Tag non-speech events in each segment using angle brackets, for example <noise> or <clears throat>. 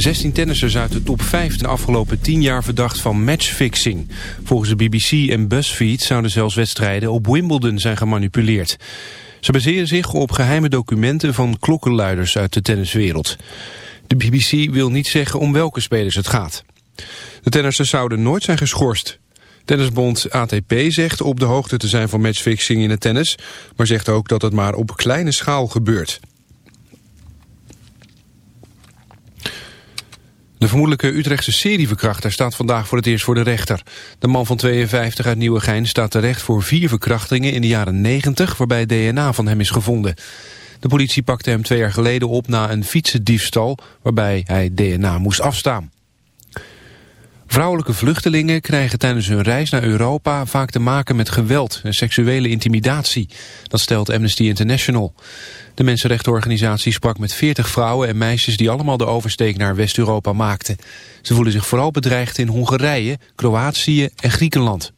16 tennissers uit de top 5 de afgelopen 10 jaar verdacht van matchfixing. Volgens de BBC en BuzzFeed zouden zelfs wedstrijden op Wimbledon zijn gemanipuleerd. Ze baseren zich op geheime documenten van klokkenluiders uit de tenniswereld. De BBC wil niet zeggen om welke spelers het gaat. De tennissers zouden nooit zijn geschorst. Tennisbond ATP zegt op de hoogte te zijn van matchfixing in het tennis... maar zegt ook dat het maar op kleine schaal gebeurt. De vermoedelijke Utrechtse serieverkrachter staat vandaag voor het eerst voor de rechter. De man van 52 uit Nieuwegein staat terecht voor vier verkrachtingen in de jaren 90... waarbij DNA van hem is gevonden. De politie pakte hem twee jaar geleden op na een fietsendiefstal... waarbij hij DNA moest afstaan. Vrouwelijke vluchtelingen krijgen tijdens hun reis naar Europa vaak te maken met geweld en seksuele intimidatie. Dat stelt Amnesty International. De mensenrechtenorganisatie sprak met 40 vrouwen en meisjes die allemaal de oversteek naar West-Europa maakten. Ze voelen zich vooral bedreigd in Hongarije, Kroatië en Griekenland.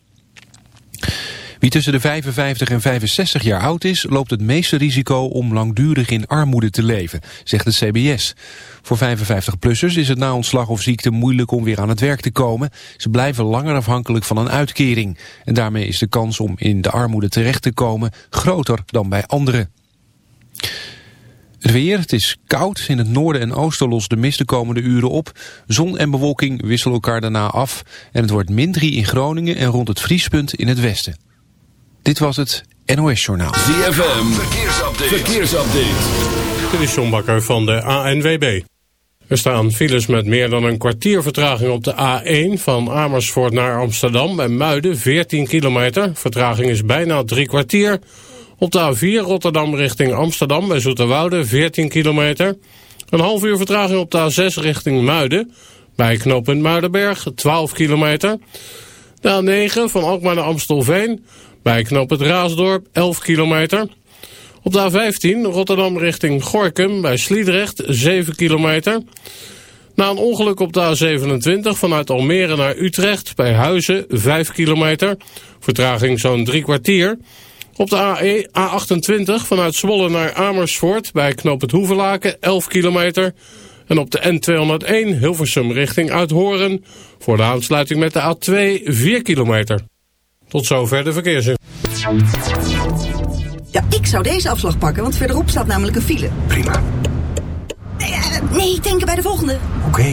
Wie tussen de 55 en 65 jaar oud is, loopt het meeste risico om langdurig in armoede te leven, zegt de CBS. Voor 55-plussers is het na ontslag of ziekte moeilijk om weer aan het werk te komen. Ze blijven langer afhankelijk van een uitkering. En daarmee is de kans om in de armoede terecht te komen groter dan bij anderen. Het weer, het is koud. In het noorden en oosten lost de mist de komende uren op. Zon en bewolking wisselen elkaar daarna af. En het wordt min 3 in Groningen en rond het vriespunt in het westen. Dit was het NOS Journaal. ZFM, verkeersupdate. verkeersupdate. Dit is John Bakker van de ANWB. Er staan files met meer dan een kwartier vertraging op de A1 van Amersfoort naar Amsterdam en Muiden 14 kilometer. Vertraging is bijna drie kwartier. Op de A4 Rotterdam richting Amsterdam bij Zoeterwoude 14 kilometer. Een half uur vertraging op de A6 richting Muiden. Bij knooppunt Muidenberg 12 kilometer. De A9 van Alkmaar naar Amstelveen. Bij knooppunt Raasdorp 11 kilometer. Op de A15 Rotterdam richting Gorkum bij Sliedrecht 7 kilometer. Na een ongeluk op de A27 vanuit Almere naar Utrecht bij Huizen 5 kilometer. Vertraging zo'n drie kwartier. Op de AE, A28 vanuit Zwolle naar Amersfoort bij knooppunt Hoevelaken 11 kilometer. En op de N201 Hilversum richting Uithoren voor de aansluiting met de A2 4 kilometer. Tot zover de verkeersin. Ja, ik zou deze afslag pakken, want verderop staat namelijk een file. Prima. Nee, uh, nee denken bij de volgende. Oké.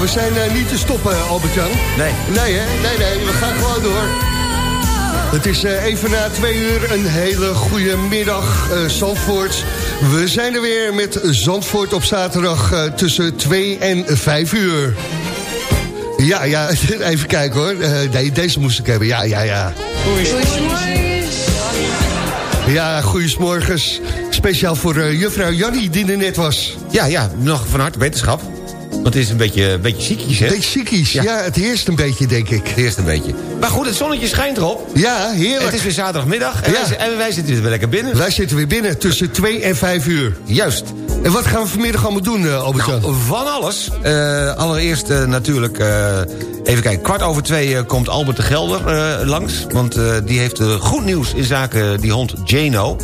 We zijn eh, niet te stoppen, Albert-Jan. Nee. Nee, hè? Nee, nee, we gaan gewoon door. Het is eh, even na twee uur een hele goede middag, eh Zandvoort. We zijn er weer met Zandvoort op zaterdag eh, tussen 2 en 5 uur. Ja, ja, <laughs> even kijken hoor. Eh, nee, deze moest ik hebben. Ja, ja, ja. Ja, goeiesmorgens. Speciaal voor eh, juffrouw Jannie die er net was. Ja, ja, nog van harte wetenschap. Want het is een beetje, een beetje ziekies, hè? Beetje ziekies. Ja. Ja. het heerst een beetje, denk ik. Het eerst een beetje. Maar goed, het zonnetje schijnt erop. Ja, heerlijk. Het is weer zaterdagmiddag en, Ja. wij, en wij zitten weer lekker binnen. Wij zitten weer binnen tussen 2 en 5 uur. Juist. En wat gaan we vanmiddag allemaal doen, uh, Albert-Jan? Nou, van alles. Eh, allereerst eh, natuurlijk, eh, even kijken, kwart over twee eh, komt Albert de Gelder eh, langs. Want eh, die heeft eh, goed nieuws in zaken die hond Jano.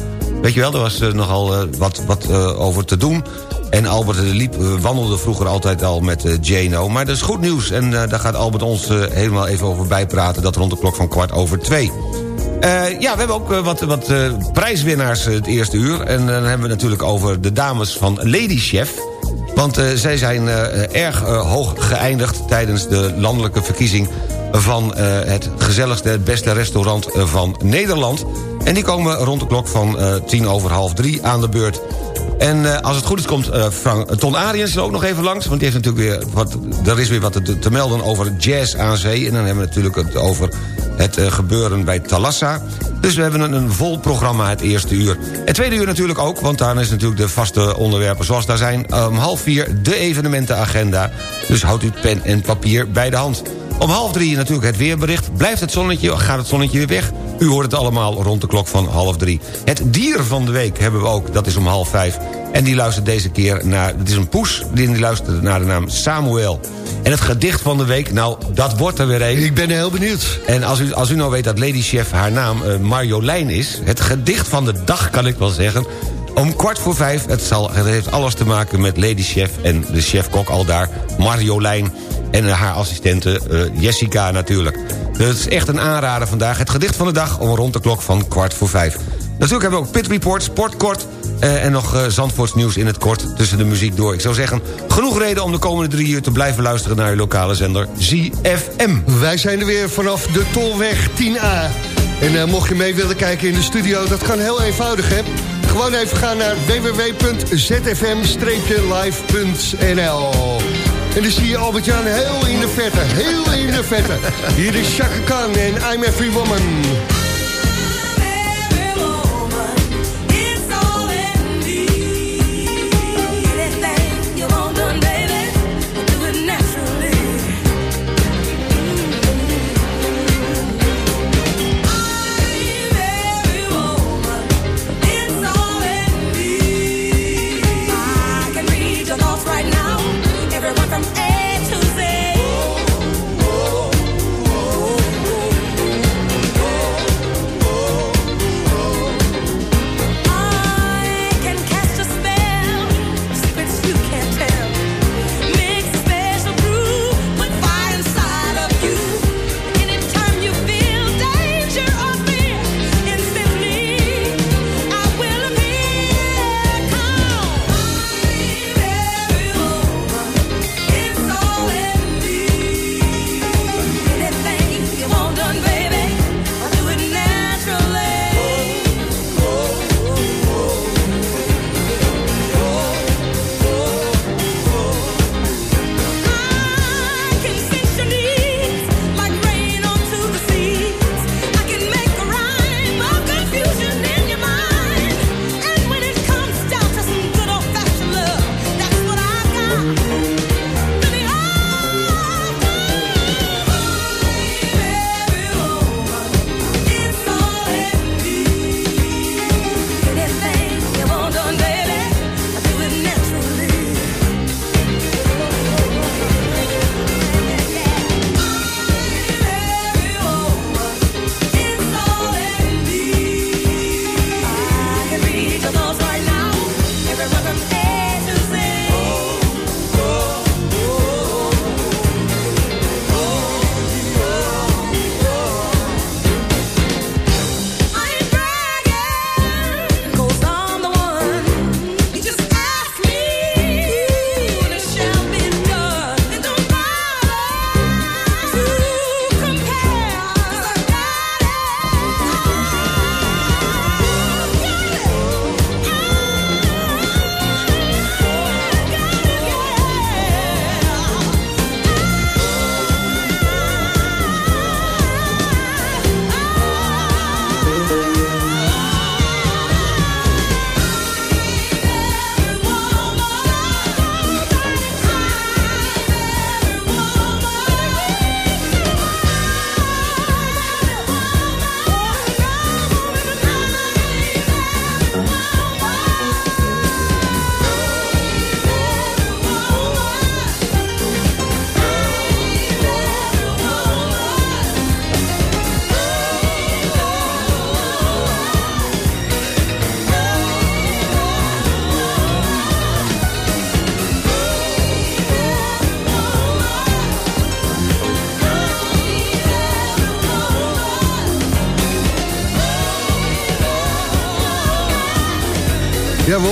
Weet je wel, er was eh, nogal eh, wat, wat eh, over te doen. En Albert liep, eh, wandelde vroeger altijd al met eh, Jano. Maar dat is goed nieuws en eh, daar gaat Albert ons helemaal even over bijpraten. Dat rond de klok van kwart over twee. Ja, we hebben ook wat, wat prijswinnaars het eerste uur. En dan hebben we natuurlijk over de dames van Lady Chef. Want zij zijn erg hoog geëindigd tijdens de landelijke verkiezing... van het gezelligste, beste restaurant van Nederland. En die komen rond de klok van eh, tien over half drie aan de beurt. En eh, als het goed is komt eh, Frank, Ton Ariens er ook nog even langs... want die heeft natuurlijk weer wat, er is weer wat te, melden over jazz aan zee... en dan hebben we natuurlijk het over het gebeuren bij Talassa. Dus we hebben een, een vol programma het eerste uur. Het tweede uur natuurlijk ook, want daar is natuurlijk de vaste onderwerpen... zoals daar zijn om half vier de evenementenagenda. Dus houdt u pen en papier bij de hand. Om half drie natuurlijk het weerbericht. Blijft het zonnetje, gaat het zonnetje weer weg? U hoort het allemaal rond de klok van half drie. Het dier van de week hebben we ook, dat is om half vijf. En die luistert deze keer naar, het is een poes... die die luistert naar de naam Samuel. En het gedicht van de week, nou, dat wordt er weer een. Ik ben heel benieuwd. En als u, als u nou weet dat Lady Chef haar naam eh, Marjolein is... het gedicht van de dag kan ik wel zeggen... om kwart voor vijf, het, zal, het heeft alles te maken met Lady Chef... en de chef-kok al daar, Marjolein... en haar assistente eh, Jessica natuurlijk. Dus is echt een aanrader vandaag. Het gedicht van de dag om rond de klok van kwart voor vijf. Natuurlijk hebben we ook Pit Report, Sportkort... eh, en nog eh Zandvoorts nieuws in het kort tussen de muziek door. Ik zou zeggen, genoeg reden om de komende drie uur... te blijven luisteren naar uw lokale zender ZFM. Wij zijn er weer vanaf de Tolweg 10A. En mocht je mee willen kijken in de studio, dat kan heel eenvoudig, hè? Gewoon even gaan naar www.zfm-live.nl En dan zie je Albert-Jan heel in de vette, heel in de vette. Hier is Chaka Khan en I'm Every Woman.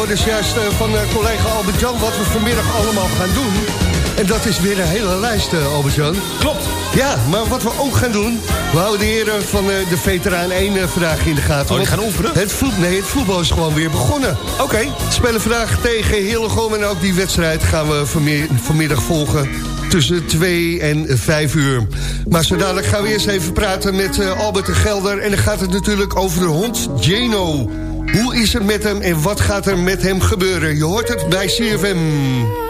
Dus juist eh, van eh, collega Albert-Jan wat we vanmiddag allemaal gaan doen. En dat is weer een hele lijst, uh, Albert-Jan. Klopt. Ja, maar wat we ook gaan doen... we houden de heren van de Veteraan 1 uh, vandaag in de gaten. Oh, die gaan oefenen? Het, voet, nee, het voetbal is gewoon weer begonnen. Oké. Okay. Spelen vandaag tegen Hillegom en ook die wedstrijd gaan we vanmiddag volgen tussen 2 en 5 uur. Maar zo dadelijk gaan we eerst even praten met uh, Albert de Gelder... en dan gaat het natuurlijk over de hond Geno. Hoe is het met hem en wat gaat er met hem gebeuren? Je hoort het bij CFM.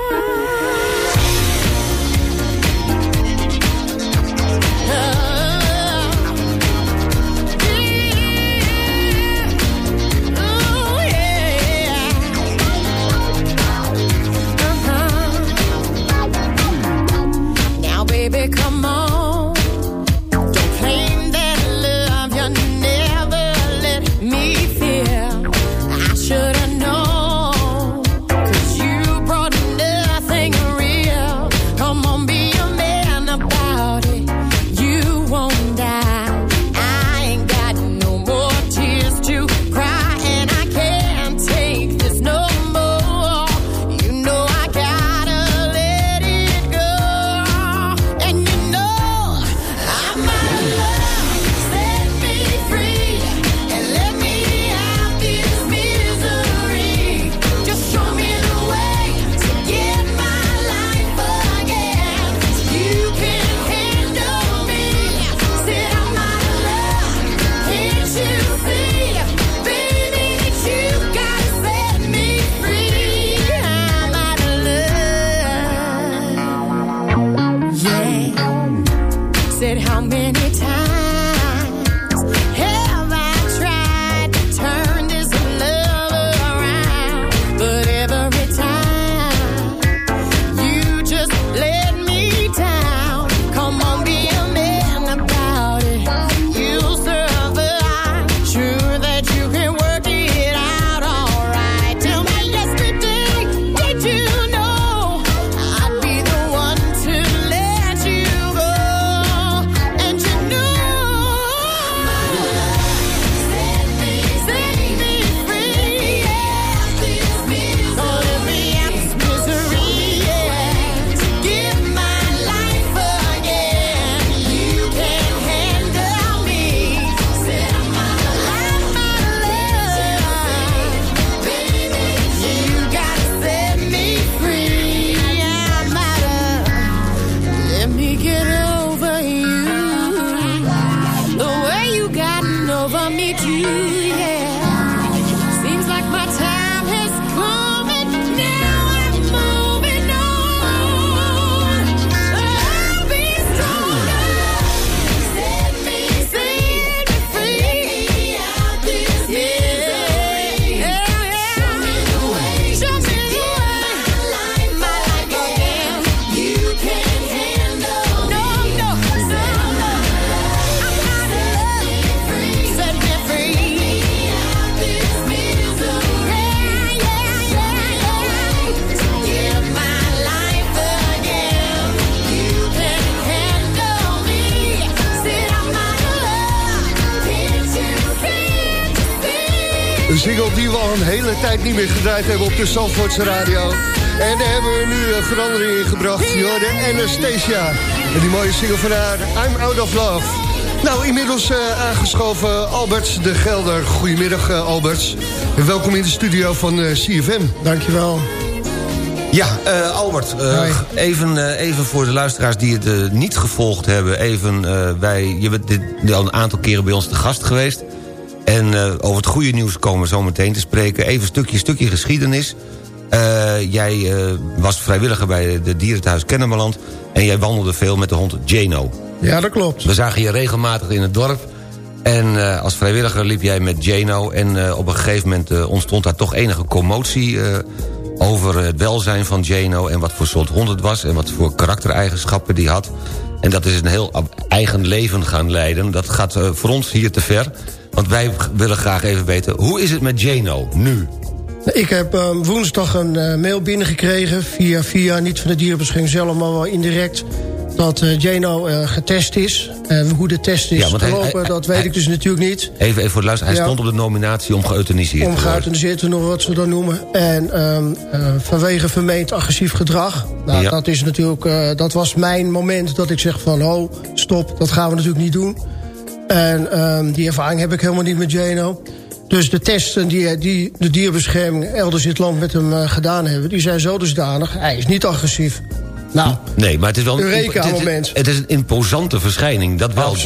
Niet meer gedraaid hebben op de Zandvoortse radio. En daar hebben we nu een verandering in gebracht. Jorden Anastasia. En die mooie single van haar, I'm Out of Love. Nou, inmiddels uh, aangeschoven Albert de Gelder. Goedemiddag uh, Albert. En welkom in de studio van uh, CFM. Dankjewel. Ja, uh, Albert, uh, even, uh, even voor de luisteraars die het niet gevolgd hebben. Even, wij, je bent dit, al een aantal keren bij ons te gast geweest. En over het goede nieuws komen we zo meteen te spreken. Even een stukje, stukje geschiedenis. jij was vrijwilliger bij de dierenthuis Kennemerland... en jij wandelde veel met de hond Jano. Ja, dat klopt. We zagen je regelmatig in het dorp. En als vrijwilliger liep jij met Jano... en op een gegeven moment ontstond daar toch enige commotie over het welzijn van Jano... en wat voor soort hond het was en wat voor karaktereigenschappen die had. En dat is een heel eigen leven gaan leiden. Dat gaat voor ons hier te ver. Want wij willen graag even weten, hoe is het met Jano nu? Ik heb uh, woensdag een uh, mail binnengekregen... via via, niet van de dierenbescherming zelf, maar wel indirect... dat eh, Jano eh, getest is. En hoe de test is Ja, want hij- gelopen, hij- dat weet hij- ik dus natuurlijk niet. Even, even voor de luister. Hij Ja. stond op de nominatie om geëuthaniseerd te Om worden. geëuthaniseerd te noemen, wat ze dan noemen. En ehm, eh, vanwege vermeend agressief gedrag. Nou, Ja. dat, is natuurlijk, eh, dat was mijn moment dat ik zeg van... oh, stop, dat gaan we natuurlijk niet doen. En ehm, die ervaring heb ik helemaal niet met Jano. Dus de testen die, die de dierbescherming elders in het land met hem eh, gedaan hebben... die zijn zo dusdanig, hij is niet agressief. Nou, Nee, maar het is wel een, Eureka het is- moment. Het is een imposante verschijning, dat wel,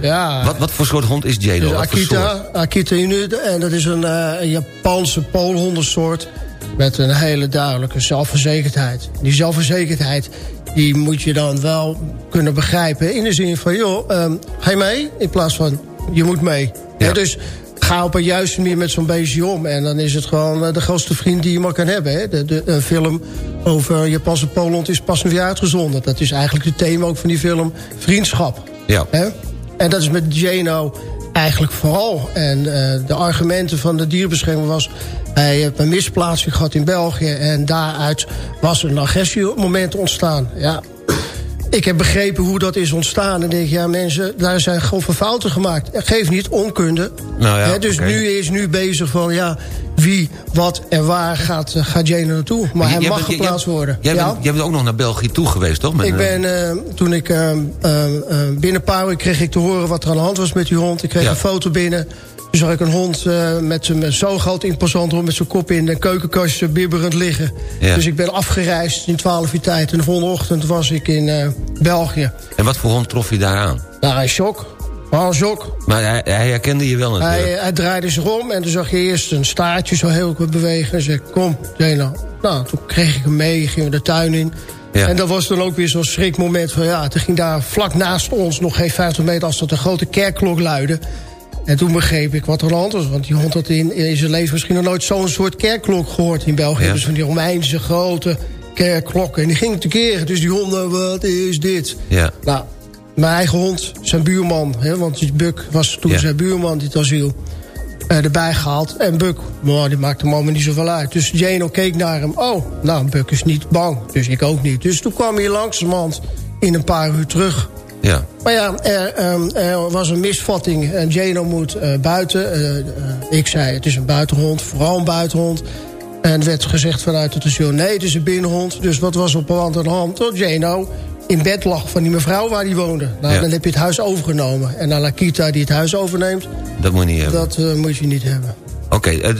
ja. Wat, wat voor soort hond is? Dus soort? Akita, Akita Inu, en dat is een, eh, een Japanse poolhondensoort... met een hele duidelijke zelfverzekerdheid. Die zelfverzekerdheid die moet je dan wel kunnen begrijpen... in de zin van, joh, ehm, ga je mee? In plaats van, je moet mee. Ja. dus ga op een juiste manier met zo'n beestje om... en dan is het gewoon eh, de grootste vriend die je maar kan hebben. Hè? De, de, een film over Japanse poolhond is pas weer uitgezonden. Dat is eigenlijk het thema ook van die film, vriendschap. Ja. Hè? En dat is met Jano eigenlijk vooral. En uh, de argumenten van de dierbescherming was... hij heeft een misplaatsing gehad in België... en daaruit was een agressiemoment ontstaan. Ja, ik heb begrepen hoe dat is ontstaan. En denk, ja mensen, daar zijn grove fouten gemaakt. Geef niet onkunde. Nou ja, He, dus okay. nu is nu bezig van, ja, wie, wat en waar gaat, gaat Jano naartoe. Maar hij jij mag bent, geplaatst jij, worden. Jij, ja? bent, jij bent ook nog naar België toe geweest, toch? Met ik ben, uh, toen ik uh, uh, binnen een paar kreeg ik te horen wat er aan de hand was met die hond. Ik kreeg ja. een foto binnen. Toen zag ik een hond uh, met, met zo'n groot imposant hond met zijn kop in de keukenkastje bibberend liggen. Ja. Dus ik ben afgereisd in 12 uur tijd. En de volgende ochtend was ik in uh, België. En wat voor hond trof je daar aan? Nou, een shock. Oh, een shock. Maar hij, hij, herkende je wel natuurlijk. Hij, hij, draaide zich om en toen zag je eerst een staartje zo heel goed bewegen. En zei, kom, Jena. Nou, toen kreeg ik hem mee, gingen we de tuin in. Ja. En dat was dan ook weer zo'n schrikmoment van... ja, toen ging daar vlak naast ons, nog geen 50 meter... als dat een grote kerkklok luidde. En toen begreep ik wat er aan de hand was. Want die hond had in, in zijn leven misschien nog nooit zo'n soort kerkklok gehoord in België. Ja. Dus van die Romeinse grote kerkklokken. En die ging te keren. Dus die honden, wat is dit? Ja. Nou, mijn eigen hond, zijn buurman. Hè, want die Buk was toen ja. zijn buurman, dit asiel. Uh, erbij gehaald. En Buk, nou, die maakte me niet zoveel uit. Dus Jano keek naar hem. Oh, nou, Buk is niet bang. Dus ik ook niet. Dus toen kwam hij langzamerhand in een paar uur terug. Ja. Maar ja, er, er was een misvatting. En Jano moet uh, buiten. Uh, ik zei, het is een buitenhond. Vooral een buitenhond. En werd gezegd vanuit het asiel, nee, het is een binnenhond. Dus wat was op een de hand? Dat Jano in bed lag van die mevrouw waar die woonde. Nou, ja. dan heb je het huis overgenomen. En dan Lakita die het huis overneemt... Dat moet je niet hebben. Dat uh, moet je niet hebben. Oké, okay,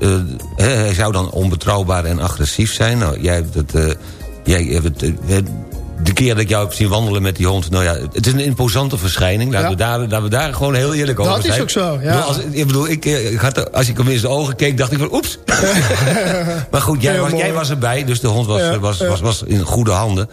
uh, hij zou dan onbetrouwbaar en agressief zijn. Nou, jij hebt het... Jij hebt het de keer dat ik jou heb zien wandelen met die hond... nou ja, het is een imposante verschijning. Laten, ja. we, daar, laten we daar gewoon heel eerlijk over dat zijn. Dat is ook zo, ja. Als, ik bedoel, ik, ik had, als ik hem in zijn ogen keek, dacht ik van oeps. <laughs> maar goed, jij was, jij was erbij, dus de hond was, ja, was, was, was in goede handen.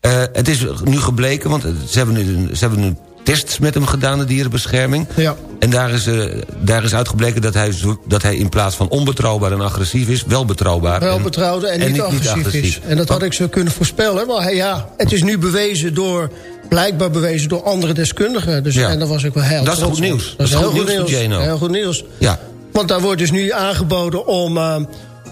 Uh, het is nu gebleken, want ze hebben nu, ze hebben nu tests met hem gedaan, de dierenbescherming. Ja. En daar is, uh, daar is uitgebleken dat hij, dat hij in plaats van onbetrouwbaar en agressief is... wel betrouwbaar wel en, en, niet, agressief, niet agressief, is. En dat had ik zo kunnen voorspellen. Maar ja, het is nu bewezen door... blijkbaar bewezen door andere deskundigen. Dus, ja. En dat was ik wel heel Dat is goed nieuws. Dat, is heel goed nieuws. Heel goed nieuws. Ja. Want daar wordt dus nu aangeboden om... Uh,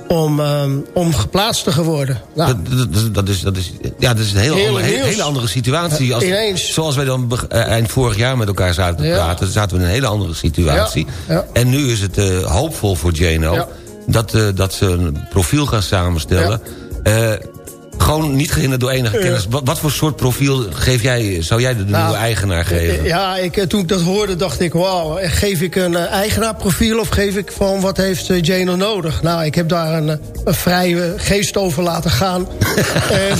om, um, om geplaatst te worden. Nou, dat, dat, dat, is, dat, is, ja, dat is een hele, andere, hele, hele andere situatie. Als, Ineens. Zoals wij dan uh, eind vorig jaar met elkaar zaten te praten... Ja. zaten we in een hele andere situatie. Ja. Ja. En nu is het uh, hoopvol voor Jano... Dat, uh, dat ze een profiel gaan samenstellen... Uh, gewoon niet gehinderd door enige kennis. Wat, wat, voor soort profiel geef jij, zou jij de nou, nieuwe eigenaar geven? Ja, ik, toen ik dat hoorde dacht ik... wauw, geef ik een uh, eigenaarprofiel... of geef ik van wat heeft uh, Jano nodig? Nou, ik heb daar een, een vrije geest over laten gaan. <laughs> en,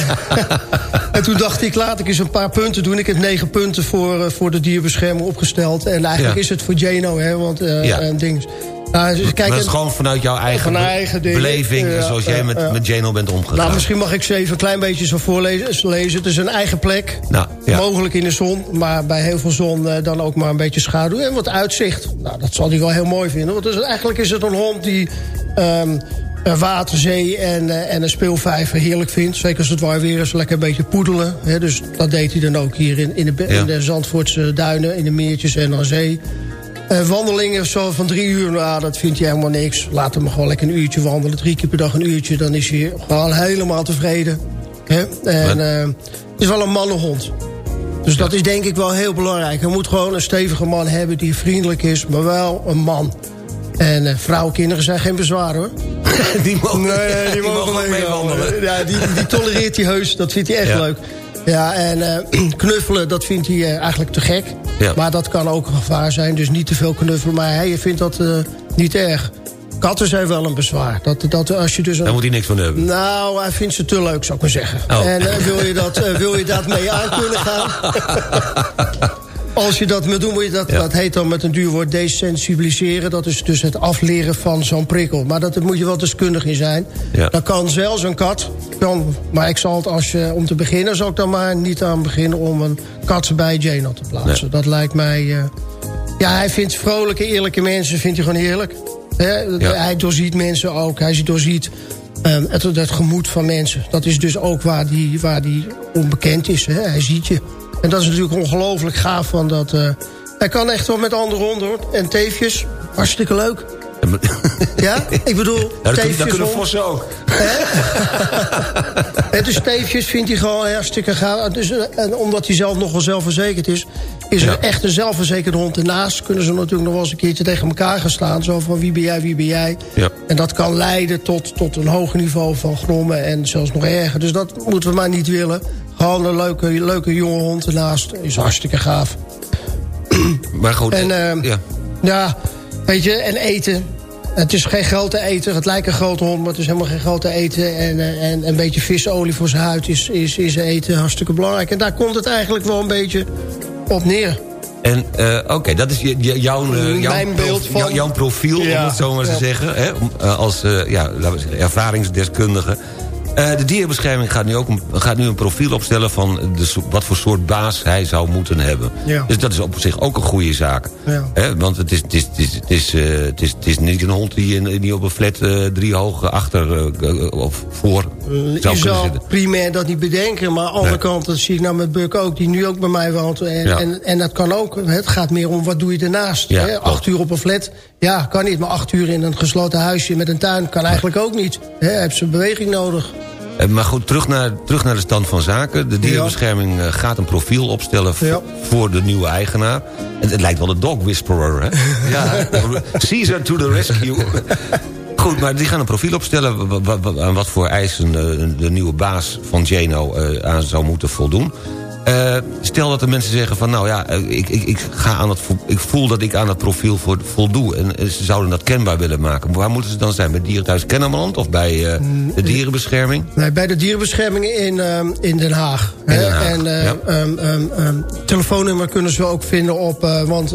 en, toen dacht ik, laat ik eens een paar punten doen. Ik heb negen punten voor, uh, voor de dierbescherming opgesteld. En eigenlijk ja. is het voor Jano, hè, want ja. een ding... Nou, dus kijk, dat is gewoon vanuit jouw eigen, eigen beleving... Zoals jij met, met bent omgegaan. Nou, misschien mag ik ze even een klein beetje zo voorlezen. Lezen. Het is een eigen plek. Nou, ja. Mogelijk in de zon, maar bij heel veel zon uh, dan ook maar een beetje schaduw. En wat uitzicht. Nou, dat zal hij wel heel mooi vinden. Want dus, eigenlijk is het een hond die... Um, water, zee en, en een speelvijver heerlijk vindt. Zeker als het warm weer is, lekker een beetje poedelen. Hè, dus dat deed hij dan ook hier in, in, de, ja. in de Zandvoortse duinen, in de meertjes en aan zee. Uh, wandelingen zo van drie uur, nou, dat vindt hij helemaal niks. Laat hem gewoon lekker een uurtje wandelen. Drie keer per dag een uurtje, dan is hij gewoon helemaal tevreden. En eh, het is wel een mannenhond. Dus dat is denk ik wel heel belangrijk. Je moet gewoon een stevige man hebben die vriendelijk is, maar wel een man. En eh vrouwen, kinderen zijn geen bezwaar hoor. <laughs> die mogen, Nee, die, mogen, ook meewandelen. Ja, die, die tolereert hij heus. Dat vindt hij echt Ja. leuk. Ja, en eh, <clears throat> knuffelen, dat vindt hij eh, eigenlijk te gek. Ja. Maar dat kan ook een gevaar zijn. Dus niet te veel knuffelen. Maar hij vindt dat eh, niet erg. Katten zijn wel een bezwaar. Dat, dat als je dus een, Daar moet hij niks van hebben. nou, hij vindt ze te leuk, zou ik maar zeggen. Oh. En wil, je dat, wil je dat mee aan kunnen gaan? <laughs> Als je dat wil doen, moet je dat, Ja. dat heet dan met een duur woord desensibiliseren. Dat is dus het afleren van zo'n prikkel. Maar dat, daar moet je wel deskundig in zijn. Ja. Dan kan zelfs een kat, kan, maar ik zal het als je, om te beginnen... zal ik dan maar niet aan beginnen om een kat bij Jano te plaatsen. Dat lijkt mij... eh, ja, hij vindt vrolijke, eerlijke mensen vindt hij gewoon heerlijk. Ja. Hij doorziet mensen ook. Hij doorziet ehm, het, het gemoed van mensen. Dat is dus ook waar die, waar die onbekend is. Hij ziet je. En dat is natuurlijk ongelooflijk gaaf. Van dat, eh, hij kan echt wel met andere honden. hoor. En teefjes, hartstikke leuk. Ja, <laughs> ik bedoel, Ja, dat, kun- dat teefjes kunnen vossen ook. En <laughs> dus teefjes vindt hij gewoon hartstikke gaaf. Dus, eh, en omdat hij zelf nogal zelfverzekerd is... is er Ja. echt een zelfverzekerde hond ernaast. Kunnen ze natuurlijk nog wel eens een keertje tegen elkaar gaan staan. Zo van wie ben jij, wie ben jij. Ja. En dat kan leiden tot, tot een hoger niveau van grommen. En zelfs nog erger. Dus dat moeten we maar niet willen. Gewoon een leuke, leuke jonge hond ernaast. Is hartstikke gaaf. <clears throat> Maar goed, En, eh, eh, ja. Ja, weet je, en eten. Het is geen grote eten. Het lijkt een grote hond, maar het is helemaal geen grote eten. En, eh, en een beetje visolie voor zijn huid is, is, is eten hartstikke belangrijk. En daar komt het eigenlijk wel een beetje op neer. En eh, oké, dat is jouw, eh, jouw, Mijn beeld prof- van- jou- jouw profiel, om het zo maar te Ja. zeggen. Hè? Als ja, laten we zeggen, ervaringsdeskundige. Eh, de dierenbescherming gaat nu ook een, gaat nu een profiel opstellen... van de, wat voor soort baas hij zou moeten hebben. Ja. Dus dat is op zich ook een goede zaak. Ja. Want het is, het, is, het, is, het, is, eh, het, is, het is niet een hond die, in, die op een flat eh, drie hoog achter of voor zou je kunnen zitten. primair dat niet bedenken. Maar aan de andere kant, dat zie ik nou met Buck ook... die nu ook bij mij woont. En, Ja. en, en dat kan ook. Het gaat meer om wat doe je hè? klopt. Acht uur op een flat, ja, kan niet. Maar acht uur in een gesloten huisje met een tuin... kan eigenlijk ook niet. Hè? Heb ze beweging nodig. Eh, Maar goed, terug naar, terug naar de stand van zaken. De dierenbescherming eh, gaat een profiel opstellen Ja. voor de nieuwe eigenaar. En het lijkt wel de dog whisperer, hè? <laughs> ja. Caesar to the rescue. <laughs> Goed, maar die gaan een profiel opstellen... aan wat voor eisen eh, de nieuwe baas van Geno aan zou moeten voldoen. Eh, stel dat de mensen zeggen van... nou ja, eh, ik, ik, ik, ga aan het, ik voel dat ik aan het profiel vo- voldoe... en ze zouden dat kenbaar willen maken. Waar moeten ze dan zijn? Bij Dierenthuis Kennemerland of bij eh, de dierenbescherming? Nee, bij de dierenbescherming in, in Den Haag. In. Den Haag, En eh, ja. ehm, ehm, ehm, telefoonnummer kunnen ze ook vinden op... want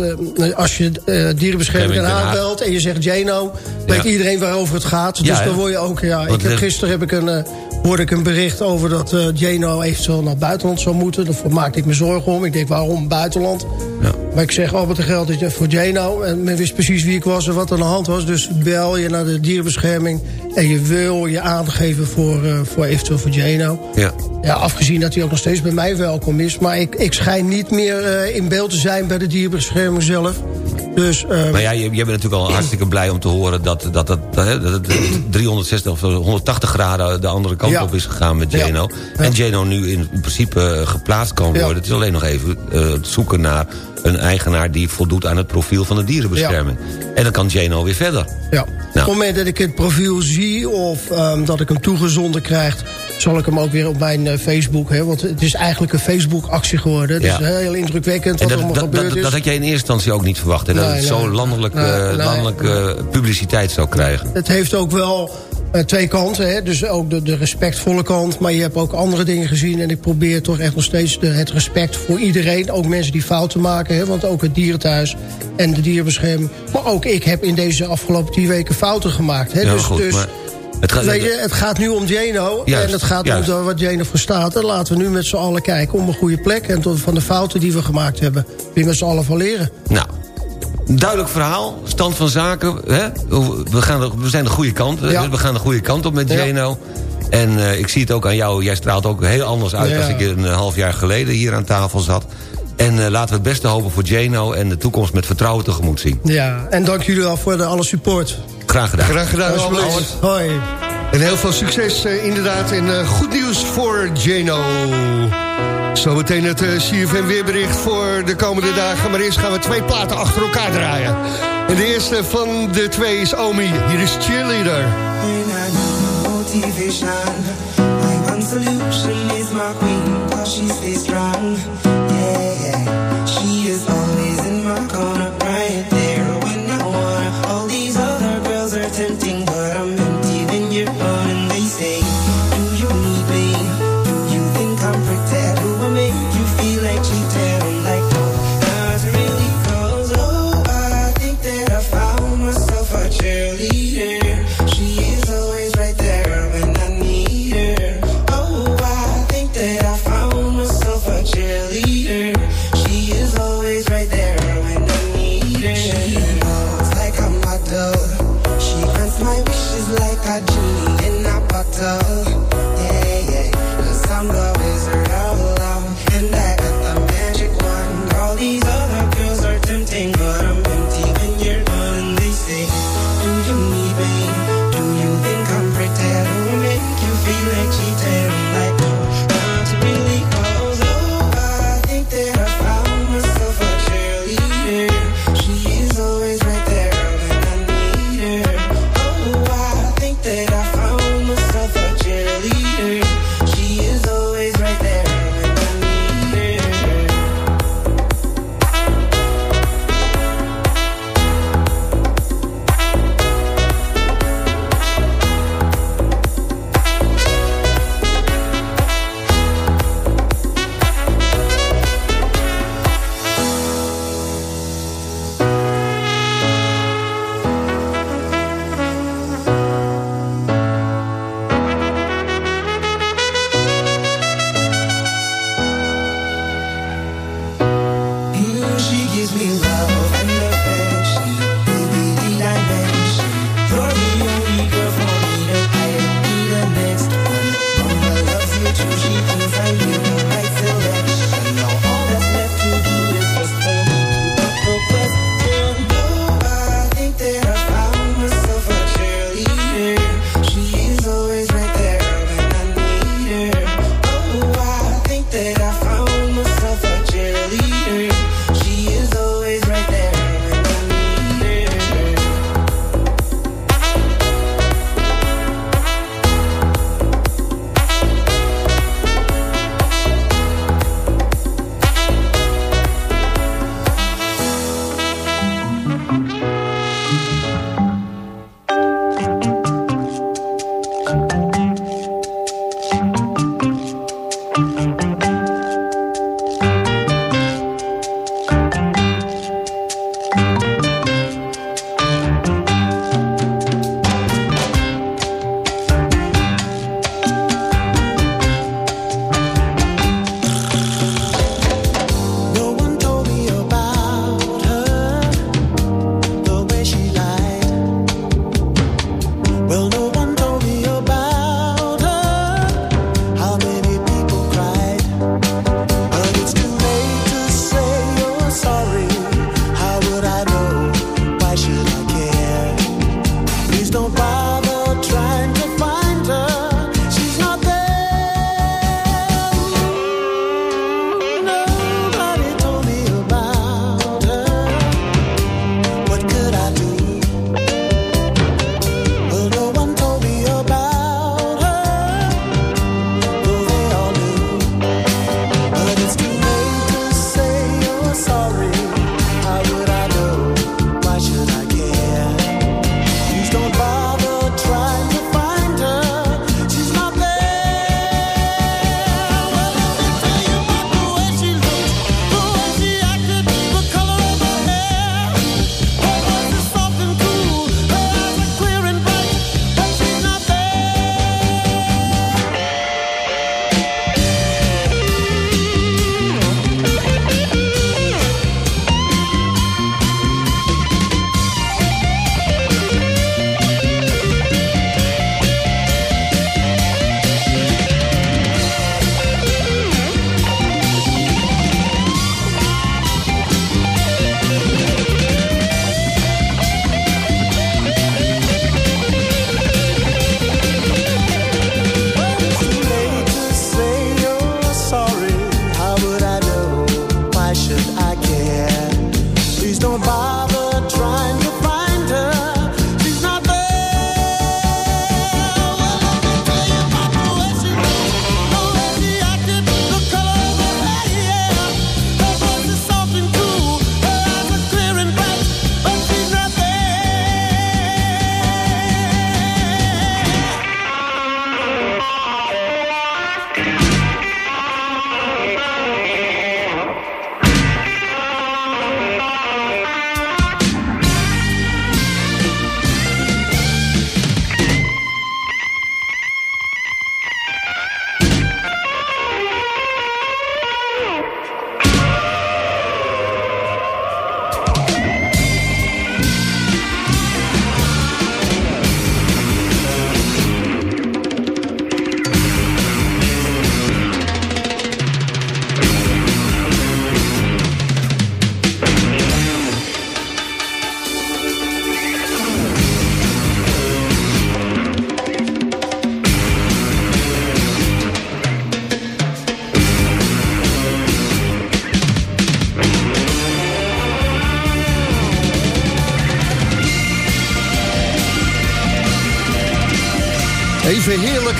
als je dierenbescherming Den Den Haag belt... en je zegt Jano, weet iedereen waarover het gaat. Ja, dus dan word je ook... Ja, ik heb, er- gisteren heb ik een, hoorde ik een bericht over dat Jano eventueel naar het buitenland zou moeten. Daar maakte ik me zorgen om. Ik denk, waarom buitenland? Ja. Maar ik zeg, Albert de Geld is voor Jano. En men wist precies wie ik was en wat er aan de hand was. Dus bel je naar de dierenbescherming. En je wil je aangeven voor, eh, voor eventueel voor Jano. Ja. Ja, afgezien dat hij ook nog steeds bij mij welkom is. Maar ik, ik schijn niet meer eh, in beeld te zijn bij de dierenbescherming zelf. Dus, eh, Maar ja, je, je bent natuurlijk al hartstikke blij om te horen... dat, dat, dat, dat, hè, dat het 360 of 180 graden de andere kant Ja. op is gegaan met. Geno. Ja. En Geno nu in principe eh, geplaatst kan worden. Het is alleen nog even het zoeken naar een eigenaar... die voldoet aan het profiel van de dierenbescherming. En dan kan Geno weer verder. ja. Nou. Op het moment dat ik het profiel zie of ehm, dat ik hem toegezonden krijg... zal ik hem ook weer op mijn eh, Facebook... Hè, want het is eigenlijk een Facebook-actie geworden. Het Ja. is heel indrukwekkend En wat er allemaal gebeurd dat, is. dat had jij in eerste instantie ook niet verwacht. Hè? Dat Nee, het nee. zo landelijk, Nee, eh, landelijke publiciteit zou krijgen. Het heeft ook wel eh, twee kanten. Hè? Dus ook de, de respectvolle kant. Maar je hebt ook andere dingen gezien. En ik probeer toch echt nog steeds de, het respect voor iedereen. Ook mensen die fouten maken. Hè? Want ook het dierenthuis en de dierenbescherming. Maar ook ik heb in deze afgelopen tien weken fouten gemaakt. Hè? Ja, dus goed, dus maar het gaat- weet je, het gaat nu om Jeno. Juist, en het gaat juist. om wat Jeno voor staat. En laten we nu met z'n allen kijken om een goede plek. En tot, van de fouten die we gemaakt hebben. Weer met z'n allen van leren. Nou, duidelijk verhaal, stand van zaken. Hè? We, gaan we zijn de goede kant, dus we gaan de goede kant op met Geno. En eh, ik zie het ook aan jou, jij straalt ook heel anders uit... als ik een half jaar geleden hier aan tafel zat. En eh, laten we het beste hopen voor Jeno en de toekomst met vertrouwen tegemoet zien. Ja, en dank jullie wel voor de, alle support. Graag gedaan. Graag gedaan, alsjeblieft. Hoi. En heel veel succes eh, inderdaad en goed nieuws voor Jeno. Zo meteen het eh, CFM weerbericht voor de komende dagen. Maar eerst gaan we twee platen achter elkaar draaien. En de eerste van de twee is Omi. Hier is Cheerleader. my queen, strong. Yeah, she is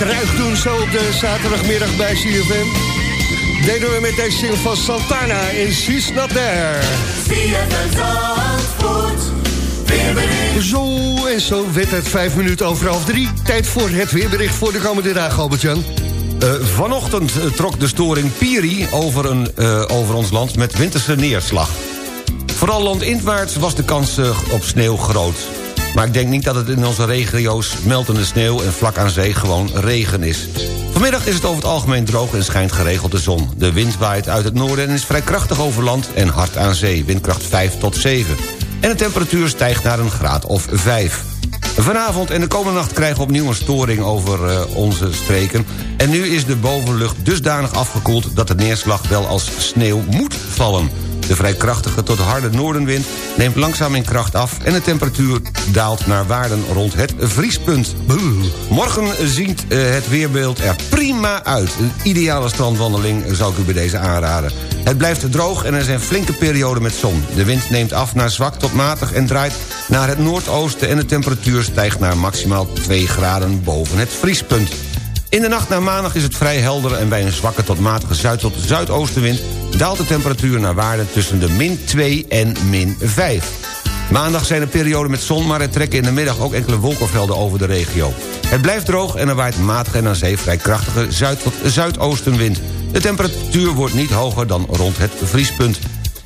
ruig doen zo op de zaterdagmiddag bij CFM. Deden we met deze single van Santana in She's Not There. Zo en zo werd het vijf minuten over half drie. Tijd voor het weerbericht voor de komende dagen, Albert-Jan. Uh, vanochtend uh, trok de storing Piri over, een, uh, over ons land met winterse neerslag. Vooral landinwaarts was de kans op sneeuw groot. Maar ik denk niet dat het in onze regio's meltende sneeuw... en vlak aan zee gewoon regen is. Vanmiddag is het over het algemeen droog en schijnt geregeld de zon. De wind waait uit het noorden en is vrij krachtig over land en hard aan zee. Windkracht 5 tot 7. En de temperatuur stijgt naar een graad of 5. Vanavond en de komende nacht krijgen we opnieuw een storing over uh, onze streken. En nu is de bovenlucht dusdanig afgekoeld... dat de neerslag wel als sneeuw moet vallen. De vrij krachtige tot harde noordenwind neemt langzaam in kracht af... en de temperatuur daalt naar waarden rond het vriespunt. Morgen ziet uh, het weerbeeld er prima uit. Een ideale strandwandeling zou ik u bij deze aanraden. Het blijft droog en er zijn flinke perioden met zon. De wind neemt af naar zwak tot matig en draait naar het noordoosten... en de temperatuur stijgt naar maximaal 2 graden boven het vriespunt. In de nacht naar maandag is het vrij helder... en bij een zwakke tot matige zuid- tot zuidoostenwind... daalt de temperatuur naar waarde tussen de min 2 en min 5. Maandag zijn er perioden met zon... maar er trekken in de middag ook enkele wolkenvelden over de regio. Het blijft droog en er waait matige en aan zee vrij krachtige zuid- tot zuidoostenwind. De temperatuur wordt niet hoger dan rond het vriespunt.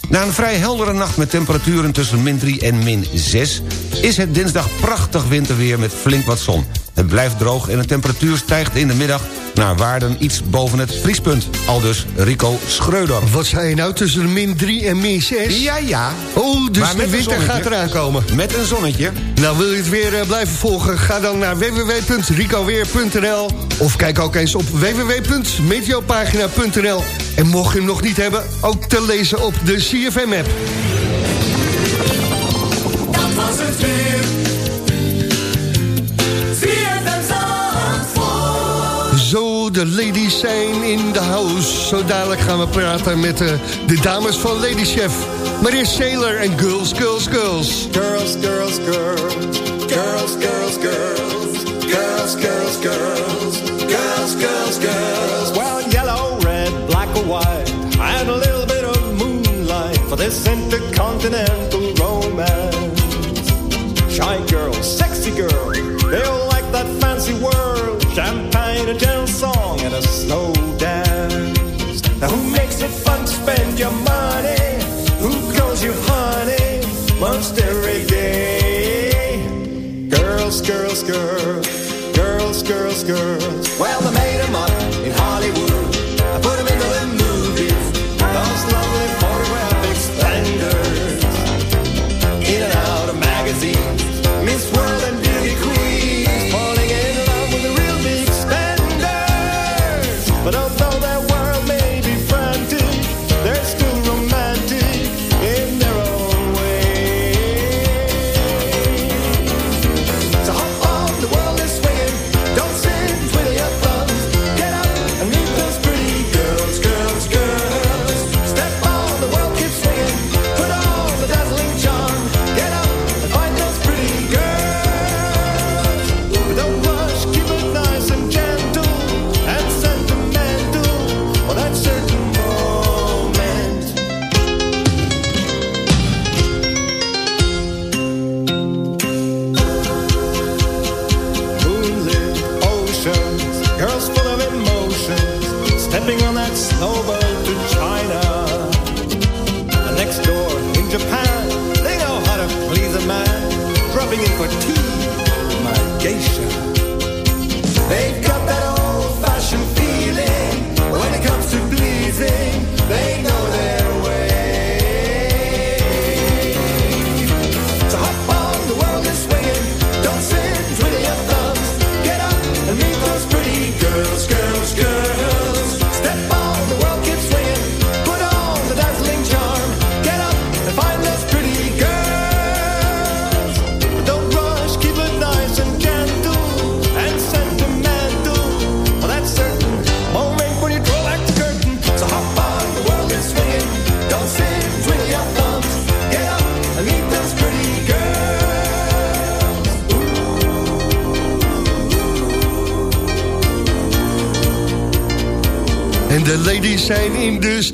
Na een vrij heldere nacht met temperaturen tussen min 3 en min 6... is het dinsdag prachtig winterweer met flink wat zon. Het blijft droog en de temperatuur stijgt in de middag... naar waarden iets boven het vriespunt. Aldus Rico Schreuder. Wat zei je nou tussen de min 3 en min 6? Ja, ja. Oh, dus de winter gaat eraan komen. Met een zonnetje. Nou, wil je het weer uh, blijven volgen? Ga dan naar www.ricoweer.nl of kijk ook eens op www.meteopagina.nl. En mocht je hem nog niet hebben, ook te lezen op de CFM-app. Dat was het weer. De ladies zijn in de house. Zo dadelijk gaan we praten met uh, de dames van Lady Chef. Eerst Sailor en Girls, Girls, Girls. Girls, girls, girls. Girls, girls, girls. Girls, girls, girls. Girls, girls, girls. Well, yellow, red, black or white. And a little bit of moonlight for this intercontinental romance. Shy girl, sexy girl. They slow dance. Now who makes it fun to spend your money? Who calls you honey most every day? Girls, girls, girls. Girls, girls, girls.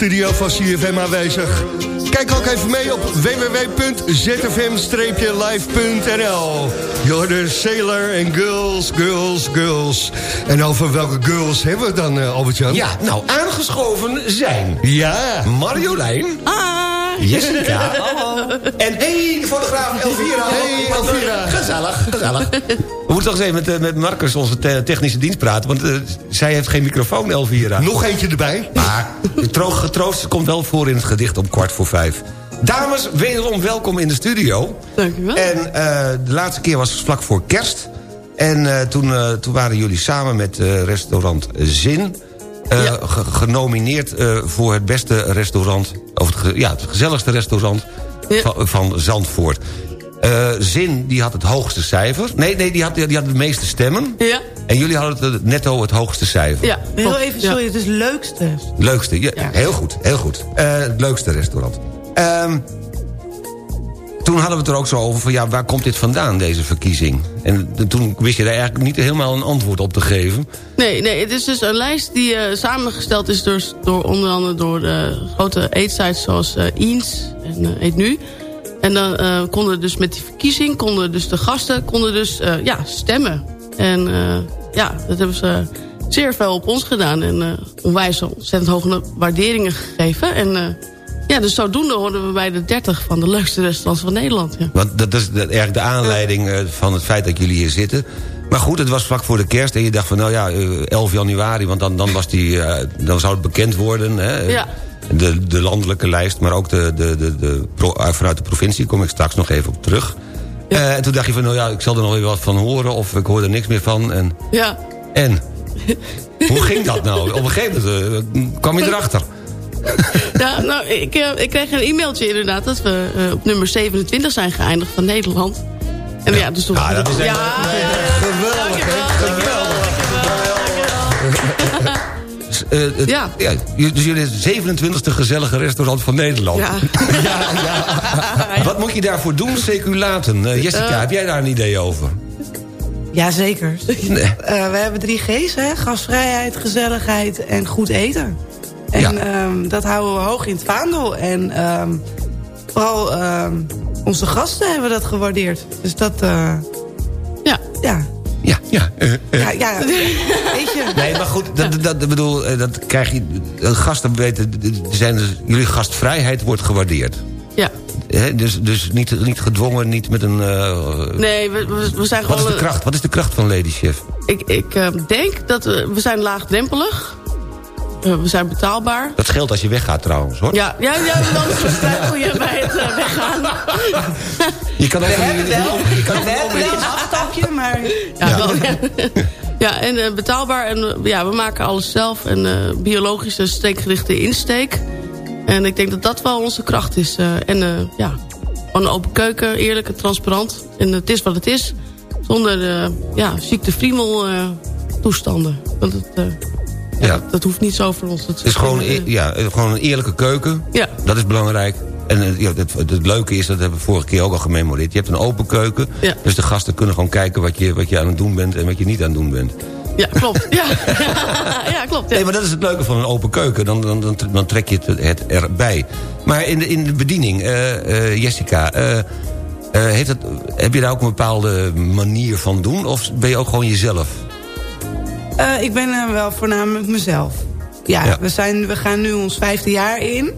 Studio van CFM aanwezig. Kijk ook even mee op www.zfm-live.nl. You're the sailor and girls, girls, girls. En over welke girls hebben we het dan, uh, Albert-Jan? Ja, nou, aangeschoven zijn... Ja. Marjolein. Jessica. <laughs> En hey, de fotograaf Elvira. Hey, Elvira. Gezellig, gezellig. We moeten toch eens even met, eh, met Marcus, onze te- technische dienst, praten. Want eh, zij heeft geen microfoon, Elvira. Nog eentje erbij. Maar tro- getroost komt wel voor in het gedicht om kwart voor vijf. Dames, wederom welkom in de studio. Dank u wel. En eh, de laatste keer was vlak voor kerst. En eh, toen, eh, toen waren jullie samen met eh, restaurant Zin... eh, ge- genomineerd eh, voor het beste restaurant... of het, ge- ja, het gezelligste restaurant van, van Zandvoort. Eh, Zin die had het hoogste cijfer. Nee, nee die, had, die had de meeste stemmen. Ja. En jullie hadden het netto het hoogste cijfer. Ja, Heel even, sorry, het is het leukste. Leukste, ja, heel goed, heel goed. Eh, het leukste restaurant. Ehm, toen hadden we het er ook zo over van ja, waar komt dit vandaan, deze verkiezing? En de- toen wist je daar eigenlijk niet helemaal een antwoord op te geven. Nee, nee, het is dus een lijst die eh, samengesteld is door, door onder andere door grote eetsites zoals eh Eens en eh, Eet Nu. En dan eh, konden dus met die verkiezing, konden dus de gasten konden dus, eh, ja, stemmen. En eh, ja, dat hebben ze zeer veel op ons gedaan. En onwijs ontzettend hoge waarderingen gegeven. En ja, dus zodoende horen we bij de 30 van de leukste restaurants van Nederland. Ja. Want dat is eigenlijk de aanleiding van het feit dat jullie hier zitten. Maar goed, het was vlak voor de kerst en je dacht van nou ja, eh, 11 januari... want dan, dan, was die, dan zou het bekend worden. Hè? Ja. De, de landelijke lijst, maar ook de, de, de, de, eh, vanuit de provincie... kom ik straks nog even op terug. Eh, en toen dacht je van nou ja, ik zal er nog weer wat van horen... of ik hoor er niks meer van. En, Ja, en hoe ging dat nou? Op een gegeven moment eh, kwam je erachter. Ja, nou, ik, ik kreeg een e-mailtje inderdaad... dat we op nummer 27 zijn geëindigd van Nederland. En ja, dus. Ja, dat is echt- ja, Geweldig, hè? Eh, het- Ja. ja, dus jullie het 27e gezellige restaurant van Nederland. Ja. <laughs> <laughs> Wat moet je daarvoor doen, seculaten? Eh, Jessica, Eh. heb jij daar een idee over? Jazeker. <laughs> Eh, we hebben drie G's, hè? gastvrijheid, gezelligheid en goed eten. En Ja. ehm, dat houden we hoog in het vaandel. En ehm, vooral ehm, onze gasten hebben dat gewaardeerd. Dus dat... ja. Eh, eh. Ja, ja, weet je. Nee, maar goed, dat, dat, bedoel, eh, dat krijg je... Gasten weten, zijn dus, jullie gastvrijheid wordt gewaardeerd. Ja. Hè, dus dus niet, niet gedwongen, niet met een... Nee, we, we, zijn wat gewoon... is de kracht? Wat is de kracht van Lady Chef? Ik, ik denk dat we... We zijn laagdrempelig. Eh, we zijn betaalbaar. Dat scheelt als je weggaat trouwens, hoor. Ja, ja, ja dan struikel je <laughs> bij het eh, weggaan. Je kan ook We hebben die- wel, je kan we hebben wel een afstapje, maar... Ja, wel, ja. ja en eh, betaalbaar. En ja, we maken alles zelf. En eh, biologische steekgerichte insteek. En ik denk dat dat wel onze kracht is. eh, en eh, ja, gewoon een open keuken, eerlijk en transparant. En het is wat het is. Zonder uh, ja, ziekte-friemel eh, toestanden. Want het, eh, ja. Dat, dat hoeft niet zo voor ons. Het Het is gewoon, e- ja, gewoon een eerlijke keuken. Ja. Dat is belangrijk. En eh, ja, het, het leuke is, dat hebben we vorige keer ook al gememoreerd... je hebt een open keuken, Ja. dus de gasten kunnen gewoon kijken... Wat je, wat je aan het doen bent en wat je niet aan het doen bent. Ja, klopt. Ja, <laughs> ja klopt. Ja. Nee, maar dat is het leuke van een open keuken. Dan, dan, dan, dan trek je het, het erbij. Maar in de, in de bediening, eh, eh, Jessica... heeft het, heb je daar ook een bepaalde manier van doen? Of ben je ook gewoon jezelf? Eh, ik ben eh, wel voornamelijk mezelf. Ja, Ja. We, zijn, we gaan nu ons vijfde jaar in.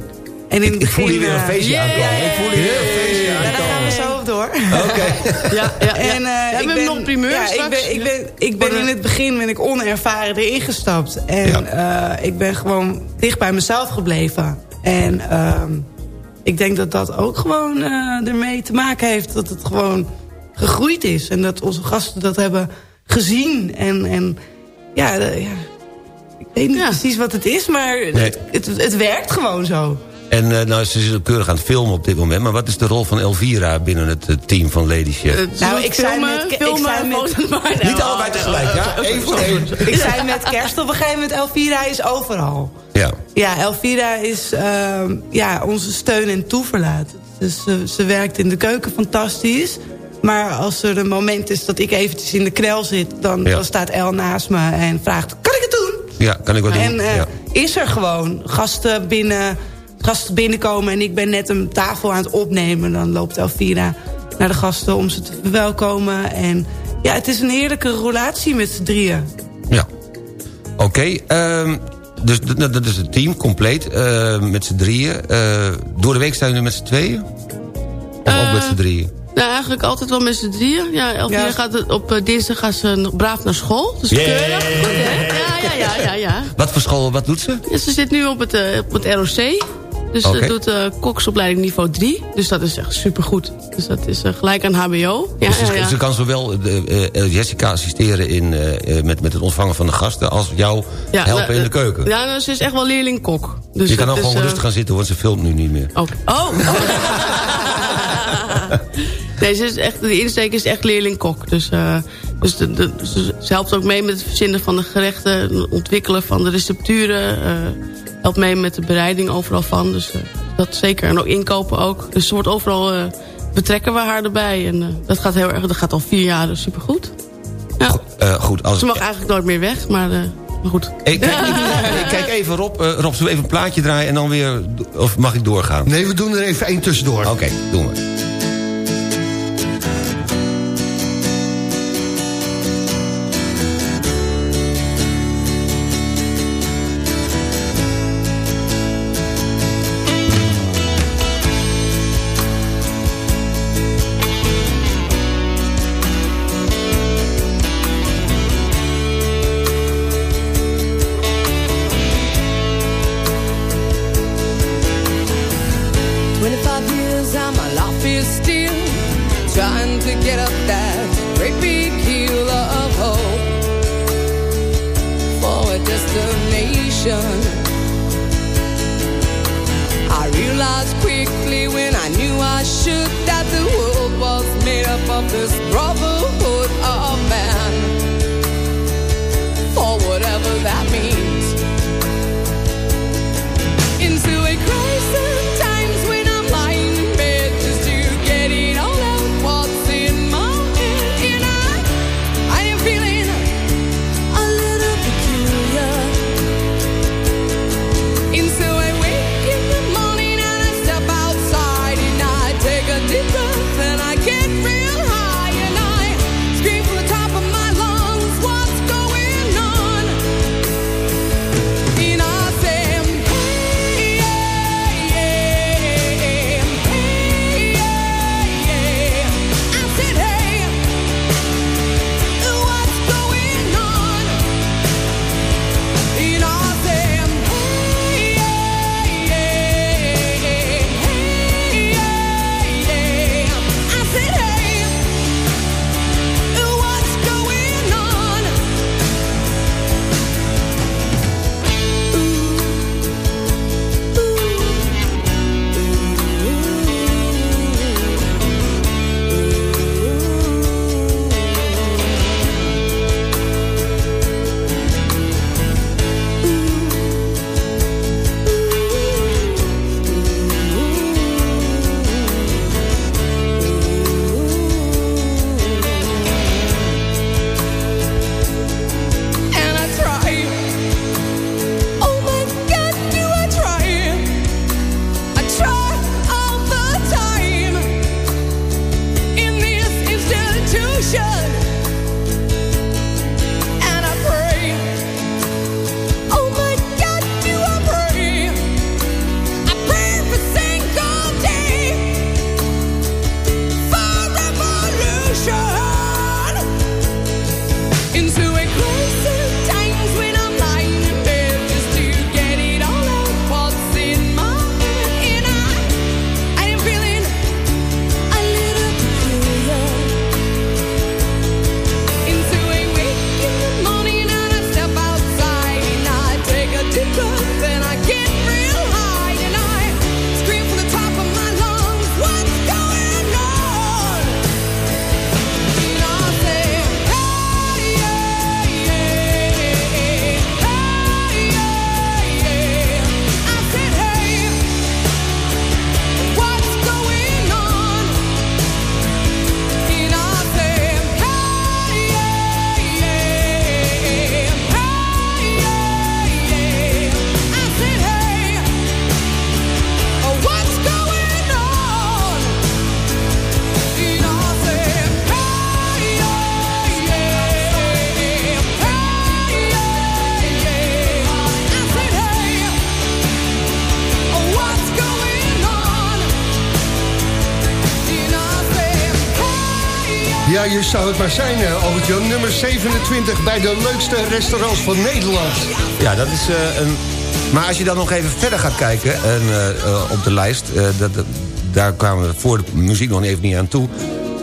En in het Ik voel begin... hier weer een eh, feestje ja, aankomen. ja, ja, Ik voel hier weer een feestje Ja, daar gaan we zo op door. Oké. <laughs> Ja, ja, ja. En, eh, Ja, we ik hebben ben, nog een primeur ja, ik ben, ik ben, ik ben in het begin ben ik onervaren erin gestapt. En eh, ik ben gewoon dicht bij mezelf gebleven. En ehm, ik denk dat dat ook gewoon eh, ermee te maken heeft. Dat het gewoon gegroeid is. En dat onze gasten dat hebben gezien. En, en ja, de- ja, ik weet niet precies wat het is. Maar Nee. het, het, het werkt gewoon zo. En eh, nou, ze is keurig aan het filmen op dit moment. Maar wat is de rol van Elvira binnen het eh, team van Lady Chef? Nou, ik zei met, ik filmen, zei met. Niet allebei tegelijk, ja? Eén voor één. ik zei met kerst op een gegeven moment, Elvira is overal. Ja. Ja, Elvira is ehm, ja, onze steun en toeverlaat. Dus ze, ze werkt in de keuken fantastisch. Maar als er een moment is dat ik eventjes in de knel zit... dan, Ja. dan staat El naast me en vraagt, kan ik het doen? Ja, kan ik wel doen. En eh, ja. is er gewoon gasten binnen, gasten binnenkomen... en ik ben net een tafel aan het opnemen... dan loopt Elvira naar de gasten om ze te verwelkomen. En ja, het is een heerlijke relatie met z'n drieën. Ja. Oké, ehm, dus dat is het team compleet, eh, met z'n drieën. Eh, door de week staan jullie met z'n tweeën? Of ook met z'n drieën? Nou, eigenlijk altijd wel met z'n drieën. Ja, Elvira Ja. gaat het op eh, dinsdag gaat ze nog braaf naar school. Dus keurig. Goed, hè? Ja, ja, ja, ja, ja. Wat voor school, wat doet ze? Ja, ze zit nu op het, eh, op het ROC. Dus ze doet eh koksopleiding niveau 3. Dus dat is echt supergoed. Dus dat is gelijk aan HBO. Ja, dus ze, ja, ja. ze kan zowel de, eh, Jessica assisteren in, met, met het ontvangen van de gasten... als jou Ja, helpen nou, in de keuken. Ja, nou, ze is echt wel leerling-kok. Dus je kan ook gewoon rustig gaan zitten, want ze filmt nu niet meer. Oké. Oh! <laughs> <laughs> ze is echt, de insteek is echt leerling-kok. Dus, eh, dus de, de- ze, ze helpt ook mee met het verzinnen van de gerechten... het ontwikkelen van de recepturen. eh, helpt mee met de bereiding overal van. Dus eh, dat zeker. En ook inkopen ook. Dus ze wordt overal... eh, betrekken we haar erbij. En eh, dat gaat heel erg... Dat gaat al vier jaar dus supergoed. Ja. Eh, goed, als Ze mag eigenlijk nooit meer weg, maar, eh, maar goed. Ik kijk, ik, ik kijk even Rob. Eh, Rob, zullen we even een plaatje draaien en dan weer... Of mag ik doorgaan? Nee, we doen er even één tussendoor. Oké, doen we. Je zou het maar zijn, Albert-Jan. Nummer 27 bij de leukste restaurants van Nederland. Ja, dat is eh, een... Maar als je dan nog even verder gaat kijken en, eh, eh, op de lijst... eh, dat, dat- daar kwamen we voor de muziek nog even niet aan toe...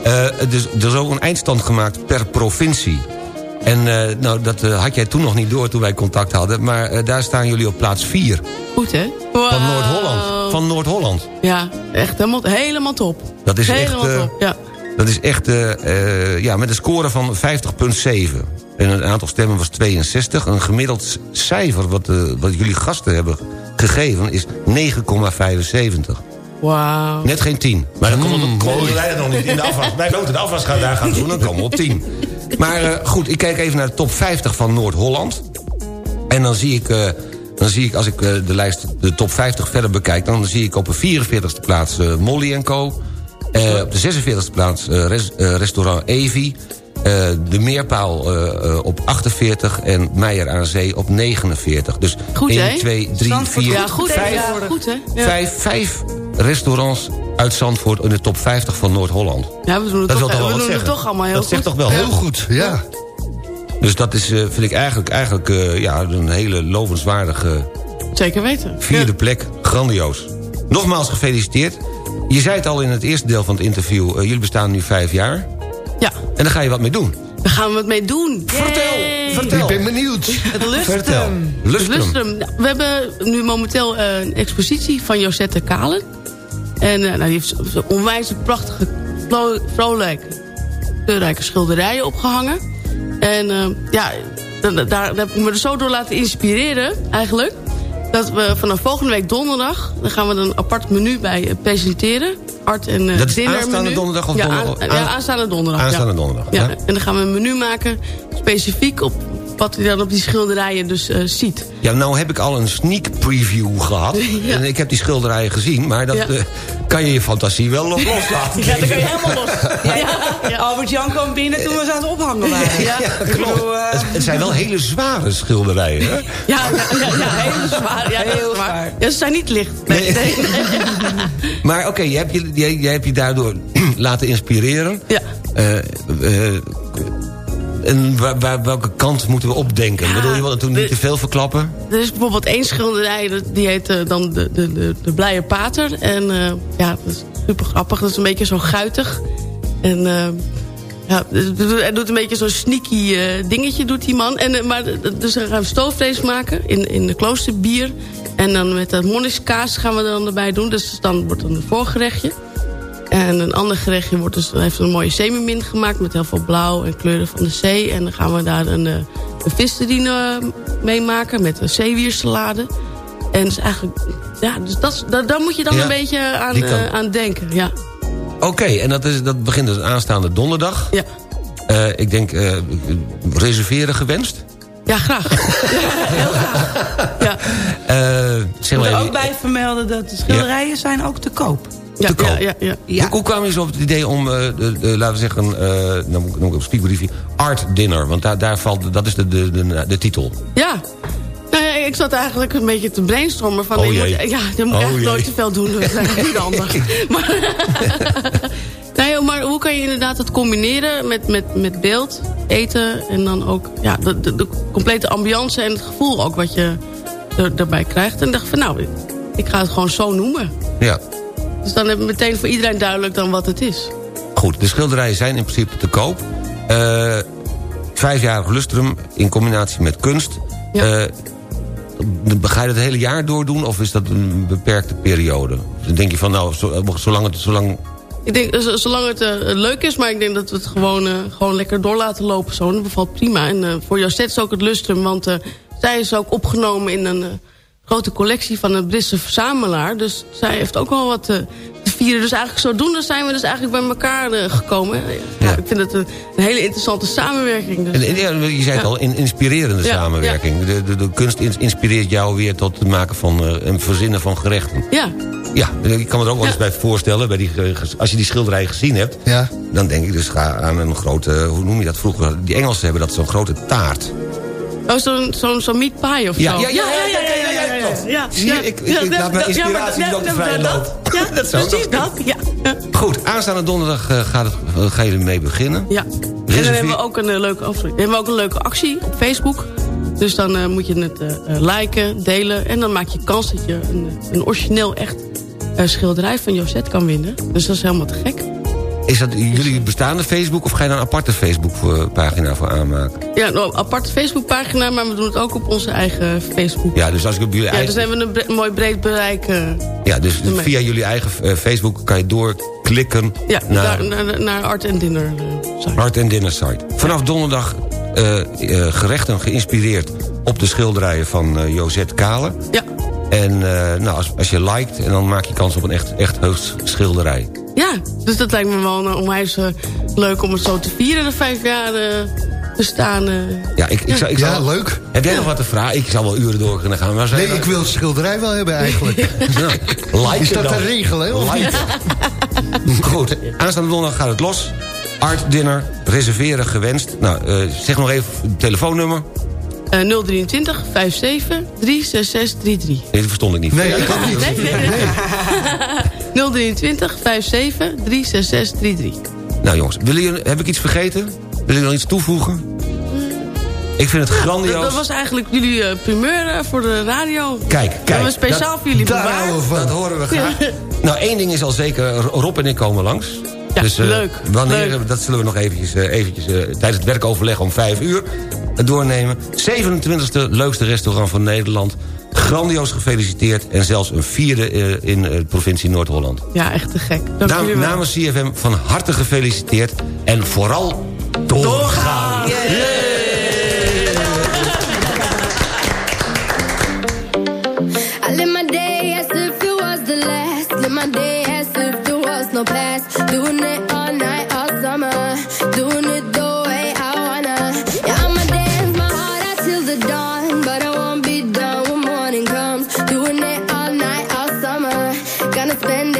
Eh, dus, er is ook een eindstand gemaakt per provincie. En eh, nou, dat had jij toen nog niet door toen wij contact hadden... maar daar staan jullie op plaats 4 Goed, hè? van Noord-Holland. Van Noord-Holland. Ja, echt helemaal, helemaal top. Dat is helemaal echt, eh, top, ja. Dat is echt eh, eh, ja, met een score van 50,7. En het aantal stemmen was 62. Een gemiddeld cijfer wat, eh, wat jullie gasten hebben gegeven is 9,75. Wauw. Net geen 10. Maar dan komen we komen wij er nog niet in de afwas. Wij moeten de afwas gaan, daar gaan doen, dan komen we op 10. Maar eh, goed, ik kijk even naar de top 50 van Noord-Holland. En dan zie ik, eh, dan zie ik als ik de lijst, de top 50 verder bekijk... dan zie ik op de 44e plaats Molly Co. Eh, op de 46e plaats eh, res- eh, restaurant Evi. Eh, de Meerpaal op 48 en Meijer aan Zee op 49. Dus Goed, 1, hè? 2, 3, Zandvoort 4, Ja, goed, hè? Ja, goed, hè? Ja. Vijf, vijf restaurants uit Zandvoort in de top 50 van Noord-Holland. Ja, we doen het, Dat toch, wil toch wel we wat doen het zeggen? toch allemaal heel Dat goed. zegt toch wel heel goed, ja. Dus dat is, eh, vind ik eigenlijk, eigenlijk eh, ja, een hele lovenswaardige Zeker weten. vierde plek. Grandioos. Nogmaals gefeliciteerd. Je zei het al in het eerste deel van het interview. eh, jullie bestaan nu vijf jaar. Ja. En daar ga je wat mee doen. Daar gaan we wat mee doen. Vertel, vertel. Ik ben benieuwd. <laughs> Het lustrum. Vertel. Lustrum. Lustrum. Nou, We hebben nu momenteel eh, een expositie van Josette Kalen. En eh, nou, die heeft onwijs prachtige, vrolijke, kleurrijke schilderijen opgehangen. En ja, da- da- daar, daar heb ik me er zo door laten inspireren, eigenlijk. Dat we vanaf volgende week donderdag... dan gaan we er een apart menu bij eh, presenteren. Art en eh Dat is dinner aanstaande menu. donderdag of ja, donderdag? aan- ja, aanstaande donderdag. Aanstaande ja. donderdag, Ja, ja. en dan gaan we een menu maken specifiek op wat je dan op die schilderijen dus eh, ziet. Ja, nou heb ik al een sneak preview gehad. <laughs> En ik heb die schilderijen gezien. Maar dat. Kan je je fantasie wel nog loslaten. Ja, dan kan je helemaal los. <laughs> Ja, Albert-Jan kwam binnen toen we ze aan het ophangen waren. Ja, bedoel, eh, Het, zijn wel hele zware schilderijen, hè? Ja, ja, ja, ja, heel zwaar. Ja, heel zwaar. Ze zijn niet licht. Nee, nee. <laughs> Maar oké, je hebt je, jij, jij hebt je daardoor <clears throat> laten inspireren. Ja. Eh, en waar, waar- welke kant moeten we opdenken? Ja, Bedoel je wel toen niet te veel verklappen? Er is bijvoorbeeld één schilderij, die heet eh, dan de, de, de, de Blije Pater. En eh, ja, dat is super grappig. Dat is een beetje zo guitig. En eh, ja, hij doet een beetje zo'n sneaky dingetje, doet die man. En, maar, dus we gaan stoofvlees maken in, in de kloosterbier. En dan met dat monnikskaas gaan we er dan erbij doen. Dus dan wordt dan een voorgerechtje. En een ander gerechtje wordt dus, heeft een mooie semimin gemaakt... met heel veel blauw en kleuren van de zee. En dan gaan we daar een, eh, een visterine mee maken met een zeewiersalade. En dus eigenlijk, ja, dus dat, is- daar, moet je dan Ja, een beetje aan, eh, aan denken. Ja. Oké, en dat, is, dat begint dus aanstaande donderdag. Ja. Eh, ik denk, eh, reserveren gewenst? ja, graag. <laughs> Eh, Ik zeg moet maar er ook bij vermelden dat de schilderijen zijn ook te koop. Ja, te koop. ja, ja. Hoe, hoe kwam je zo op het idee om, eh, de, de- laten we zeggen, eh nou moet ik nog op spiekbriefje, art dinner, want daar, daar valt, dat is de, de, de, de titel. Ja. Nou ja, ik zat eigenlijk een beetje te brainstormen. Van, Oh jee. moet- ja, dat moet Oh jee. nooit te veel doen. Dat is niet handig. <laughs> Maar, <laughs> nee, maar hoe kan je inderdaad het combineren met, met, met beeld, eten... en dan ook ja, de, de, de complete ambiance en het gevoel ook wat je er, erbij krijgt. En dacht van nou, ik, ik ga het gewoon zo noemen. Ja, Dus dan heb ik meteen voor iedereen duidelijk dan wat het is. goed. De schilderijen zijn in principe te koop. Eh, vijfjarig lustrum in combinatie met kunst. Ja. Eh, ga je dat het hele jaar doordoen of is dat een beperkte periode? Dan denk je van nou, zo- zolang het... Zolang... Ik denk, zolang het eh, leuk is, maar ik denk dat we het gewoon, eh, gewoon lekker door laten lopen. Zo, dat bevalt prima. En eh, voor Josette is ook het lustrum, want eh, zij is ook opgenomen in een eh, grote collectie van een Britse verzamelaar. Dus zij heeft ook wel wat eh, te vieren. Dus eigenlijk zodoende zijn we dus eigenlijk bij elkaar eh, gekomen. Ja, Ik vind het een, een hele interessante samenwerking. Dus, En, en ja, je zei het Ja. al, een inspirerende Ja, samenwerking. De, de, de kunst ins- inspireert jou weer tot het maken van eh, en verzinnen van gerechten. ja, Ja, ik kan me er ook wel eens bij voorstellen. Bij die, eh, als je die schilderij gezien hebt... Ja. dan denk ik dus ga aan een grote... hoe noem je dat vroeger? Die Engelsen hebben dat zo'n grote taart. Oh, zo'n zo'n zo'n meat pie of Ja, zo. ja, ja, ja, ja, ja, ja, ja, klopt. ja, Zie je, ja. ik- ik- laat mijn inspiratie ja, maar loop. dat- Ja, Dat zou precies dat. Ja. Goed, aanstaande donderdag eh, gaat het, eh, gaan jullie mee beginnen. ja. En dan hebben we ook een eh, leuke, oh, hebben we ook een leuke actie op Facebook. Dus dan eh, moet je het eh, eh, liken, delen. En dan maak je kans dat je een, een origineel echt eh, schilderij van Josette kan winnen. Dus dat is helemaal te gek. Is dat jullie bestaande Facebook of ga je daar een aparte Facebook-pagina voor aanmaken? Ja, nou, een aparte Facebookpagina, maar we doen het ook op onze eigen Facebook. Ja, dus als ik op jullie Ja, eigen... dus hebben we een mooi breed bereik. eh, Ja, dus ermee. via jullie eigen eh, Facebook kan je doorklikken ja, naar naar, naar Art en Dinner. eh, Art and Dinner Site. Vanaf donderdag eh, eh, gerechten geïnspireerd op de schilderijen van eh, Josette Kale. Ja. En eh, nou, als, als je liked, en dan maak je kans op een echt, echt heus schilderij. Ja, dus dat lijkt me wel een onwijs eh, leuk om het zo te vieren, de vijf jaar eh, bestaan. eh. Ja, ik, ik, zou, ik Ja, zou- leuk. Heb jij nog wat te vragen? Ik zal wel uren door kunnen gaan. Maar Nee, ik wil schilderij wel hebben eigenlijk. <laughs> like Is dat een regel, hè? Goed, aanstaande donderdag gaat het los. Art Dinner, reserveren gewenst. Nou, eh, zeg nog even het telefoonnummer. Eh, 023 57 36633. Nee, dat verstond ik niet. Nee, ik ook niet. Nee, nee, nee. 023 57 36633. Nou jongens, willen jullie, heb ik iets vergeten? Willen jullie nog iets toevoegen? Ik vind het Dat, grandioos. dat was eigenlijk jullie eh, primeur eh, voor de radio. Kijk, We kijk. hebben speciaal dat- voor jullie daar bewaard. houden we van. Dat horen we graag. <laughs> nou, één ding is al zeker. Rob en ik komen langs. Ja, dus, eh, leuk, Wanneer, leuk. dat zullen we nog eventjes, eventjes tijdens het werkoverleg om vijf uur doornemen. 27e leukste restaurant van Nederland. Grandioos gefeliciteerd. En zelfs een vierde eh, in de provincie Noord-Holland. Ja, echt te gek. Dank Nam- namens CFM van harte gefeliciteerd. En vooral doorgaan. I been